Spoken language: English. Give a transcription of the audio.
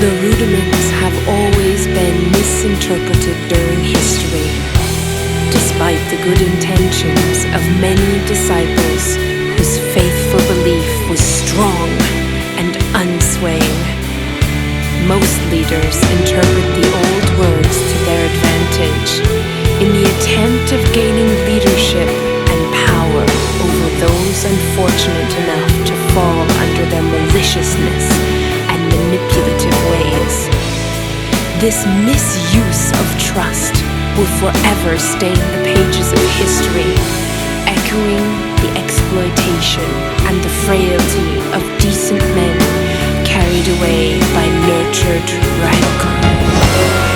The rudiments have always been misinterpreted during history, despite the good intentions of many disciples whose faithful belief was strong and unswaying. Most leaders interpret the old This misuse of trust will forever stain the pages of history, echoing the exploitation and the frailty of decent men carried away by nurtured rancor.